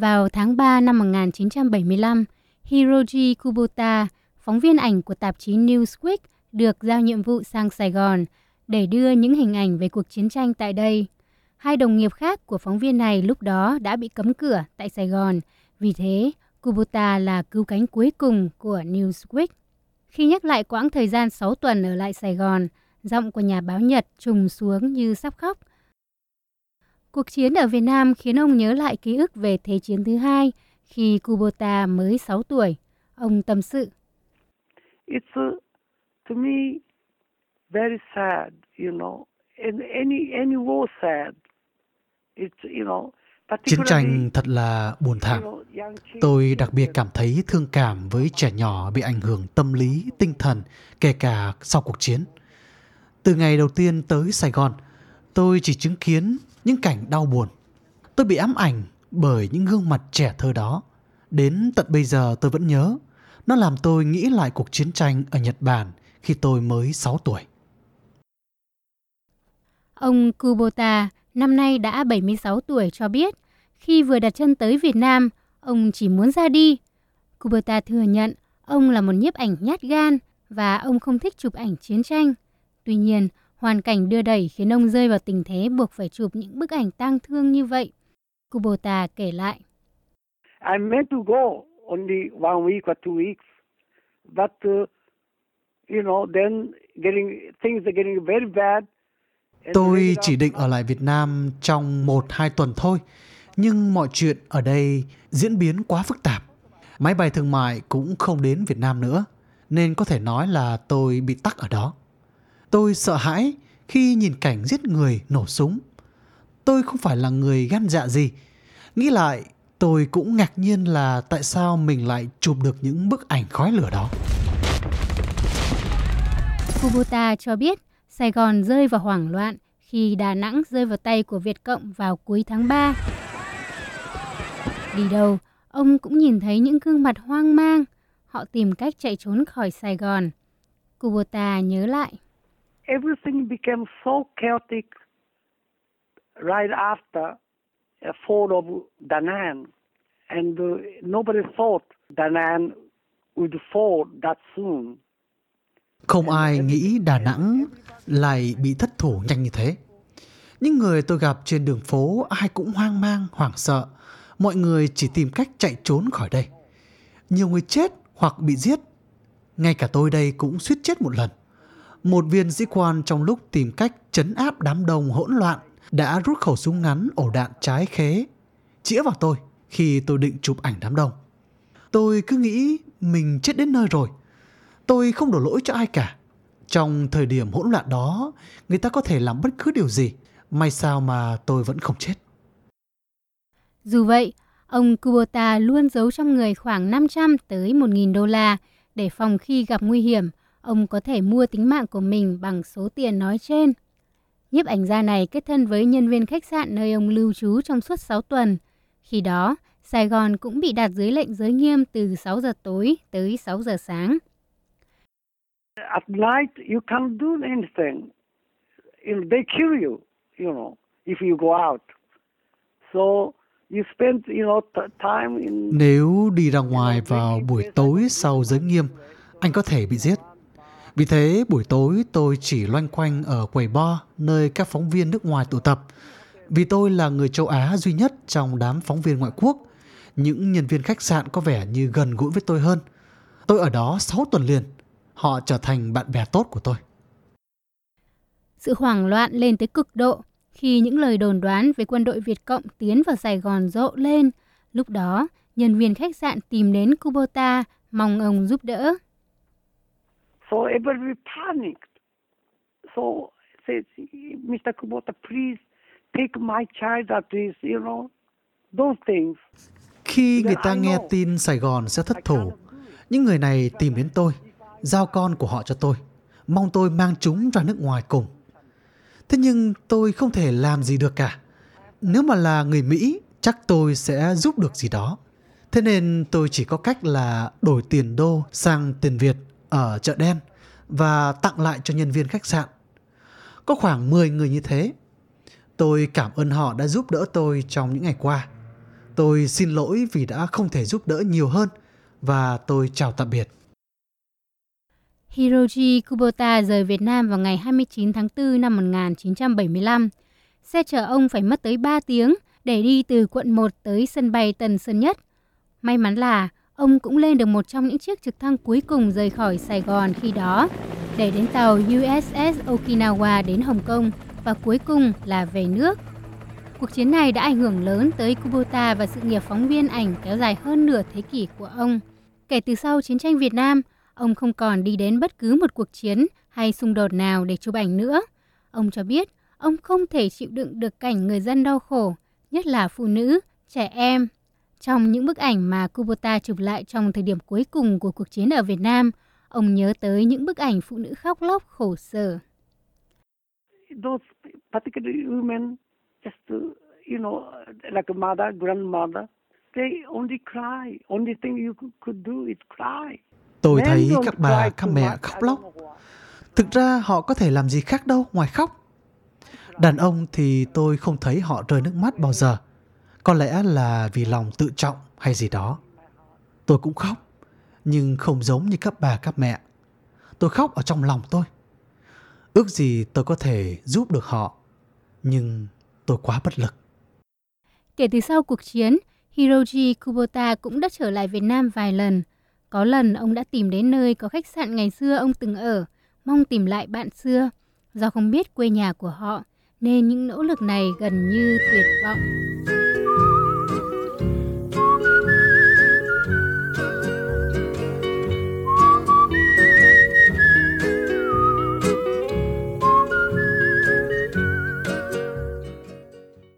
Vào tháng 3 năm 1975, Hiroji Kubota, phóng viên ảnh của tạp chí Newsweek, được giao nhiệm vụ sang Sài Gòn để đưa những hình ảnh về cuộc chiến tranh tại đây. Hai đồng nghiệp khác của phóng viên này lúc đó đã bị cấm cửa tại Sài Gòn, vì thế Kubota là cứu cánh cuối cùng của Newsweek. Khi nhắc lại quãng thời gian 6 tuần ở lại Sài Gòn, giọng của nhà báo Nhật trùng xuống như sắp khóc. Cuộc chiến ở Việt Nam khiến ông nhớ lại ký ức về Thế chiến thứ hai khi Kubota mới 6 tuổi. Ông tâm sự. It's uh, to me very sad, you know, and any any war sad. It's you know Chiến tranh thật là buồn thảm. Tôi đặc biệt cảm thấy thương cảm với trẻ nhỏ bị ảnh hưởng tâm lý, tinh thần, kể cả sau cuộc chiến. Từ ngày đầu tiên tới Sài Gòn, tôi chỉ chứng kiến những cảnh đau buồn. Tôi bị ám ảnh bởi những gương mặt trẻ thơ đó. Đến tận bây giờ tôi vẫn nhớ, nó làm tôi nghĩ lại cuộc chiến tranh ở Nhật Bản khi tôi mới 6 tuổi. Ông Kubota năm nay đã 76 tuổi cho biết, khi vừa đặt chân tới Việt Nam, ông chỉ muốn ra đi. Kubota thừa nhận ông là một nhiếp ảnh nhát gan và ông không thích chụp ảnh chiến tranh. Tuy nhiên, hoàn cảnh đưa đẩy khiến ông rơi vào tình thế buộc phải chụp những bức ảnh tang thương như vậy. Kubota kể lại. I meant to go only one week or two weeks, but uh, you know, then getting things are getting very bad. Tôi chỉ định ở lại Việt Nam trong một hai tuần thôi, nhưng mọi chuyện ở đây diễn biến quá phức tạp. Máy bay thương mại cũng không đến Việt Nam nữa, nên có thể nói là tôi bị tắc ở đó. Tôi sợ hãi khi nhìn cảnh giết người nổ súng. Tôi không phải là người gan dạ gì. Nghĩ lại, tôi cũng ngạc nhiên là tại sao mình lại chụp được những bức ảnh khói lửa đó. Kubota cho biết Sài Gòn rơi vào hoảng loạn khi Đà Nẵng rơi vào tay của Việt Cộng vào cuối tháng 3. Đi đâu, ông cũng nhìn thấy những gương mặt hoang mang. Họ tìm cách chạy trốn khỏi Sài Gòn. Kubota nhớ lại. Everything became so chaotic right after a fall of Da Nang. And uh, nobody thought Da Nang would fall that soon. Không ai nghĩ Đà Nẵng lại bị thất thủ nhanh như thế. Những người tôi gặp trên đường phố ai cũng hoang mang, hoảng sợ. Mọi người chỉ tìm cách chạy trốn khỏi đây. Nhiều người chết hoặc bị giết. Ngay cả tôi đây cũng suýt chết một lần. Một viên sĩ quan trong lúc tìm cách chấn áp đám đông hỗn loạn đã rút khẩu súng ngắn ổ đạn trái khế, chĩa vào tôi khi tôi định chụp ảnh đám đông. Tôi cứ nghĩ mình chết đến nơi rồi. Tôi không đổ lỗi cho ai cả. Trong thời điểm hỗn loạn đó, người ta có thể làm bất cứ điều gì. May sao mà tôi vẫn không chết. Dù vậy, ông Kubota luôn giấu trong người khoảng 500 tới 1.000 đô la để phòng khi gặp nguy hiểm, ông có thể mua tính mạng của mình bằng số tiền nói trên. Nhiếp ảnh gia này kết thân với nhân viên khách sạn nơi ông lưu trú trong suốt 6 tuần. Khi đó, Sài Gòn cũng bị đặt dưới lệnh giới nghiêm từ 6 giờ tối tới 6 giờ sáng. At night you can't do anything. They kill you, you know, if you go out. So you spend, you know, time in Nếu đi ra ngoài vào buổi tối sau giới nghiêm, anh có thể bị giết. Vì thế buổi tối tôi chỉ loanh quanh ở quầy bar nơi các phóng viên nước ngoài tụ tập. Vì tôi là người châu Á duy nhất trong đám phóng viên ngoại quốc, những nhân viên khách sạn có vẻ như gần gũi với tôi hơn. Tôi ở đó 6 tuần liền. Họ trở thành bạn bè tốt của tôi. Sự hoảng loạn lên tới cực độ khi những lời đồn đoán về quân đội Việt Cộng tiến vào Sài Gòn rộ lên. Lúc đó, nhân viên khách sạn tìm đến Kubota mong ông giúp đỡ. So everybody panicked. So says, Mr. Kubota, please take my child at least, you know, those things. Khi người ta nghe tin Sài Gòn sẽ thất thủ, những người này tìm đến tôi, giao con của họ cho tôi, mong tôi mang chúng ra nước ngoài cùng. Thế nhưng tôi không thể làm gì được cả. Nếu mà là người Mỹ, chắc tôi sẽ giúp được gì đó. Thế nên tôi chỉ có cách là đổi tiền đô sang tiền Việt ở chợ đen và tặng lại cho nhân viên khách sạn. Có khoảng 10 người như thế. Tôi cảm ơn họ đã giúp đỡ tôi trong những ngày qua. Tôi xin lỗi vì đã không thể giúp đỡ nhiều hơn và tôi chào tạm biệt. Hiroji Kubota rời Việt Nam vào ngày 29 tháng 4 năm 1975. Xe chở ông phải mất tới 3 tiếng để đi từ quận 1 tới sân bay Tân Sơn Nhất. May mắn là ông cũng lên được một trong những chiếc trực thăng cuối cùng rời khỏi Sài Gòn khi đó, để đến tàu USS Okinawa đến Hồng Kông và cuối cùng là về nước. Cuộc chiến này đã ảnh hưởng lớn tới Kubota và sự nghiệp phóng viên ảnh kéo dài hơn nửa thế kỷ của ông. Kể từ sau chiến tranh Việt Nam, ông không còn đi đến bất cứ một cuộc chiến hay xung đột nào để chụp ảnh nữa. Ông cho biết ông không thể chịu đựng được cảnh người dân đau khổ, nhất là phụ nữ, trẻ em. Trong những bức ảnh mà Kubota chụp lại trong thời điểm cuối cùng của cuộc chiến ở Việt Nam, ông nhớ tới những bức ảnh phụ nữ khóc lóc khổ sở. Those particular women just, you know, like a mother, grandmother, they only cry. Only thing you could do is cry. Tôi thấy các bà, các mẹ khóc lóc. Thực ra họ có thể làm gì khác đâu ngoài khóc. Đàn ông thì tôi không thấy họ rơi nước mắt bao giờ. Có lẽ là vì lòng tự trọng hay gì đó. Tôi cũng khóc, nhưng không giống như các bà các mẹ. Tôi khóc ở trong lòng tôi. Ước gì tôi có thể giúp được họ, nhưng tôi quá bất lực. Kể từ sau cuộc chiến, Hiroji Kubota cũng đã trở lại Việt Nam vài lần. Có lần ông đã tìm đến nơi có khách sạn ngày xưa ông từng ở, mong tìm lại bạn xưa. Do không biết quê nhà của họ, nên những nỗ lực này gần như tuyệt vọng.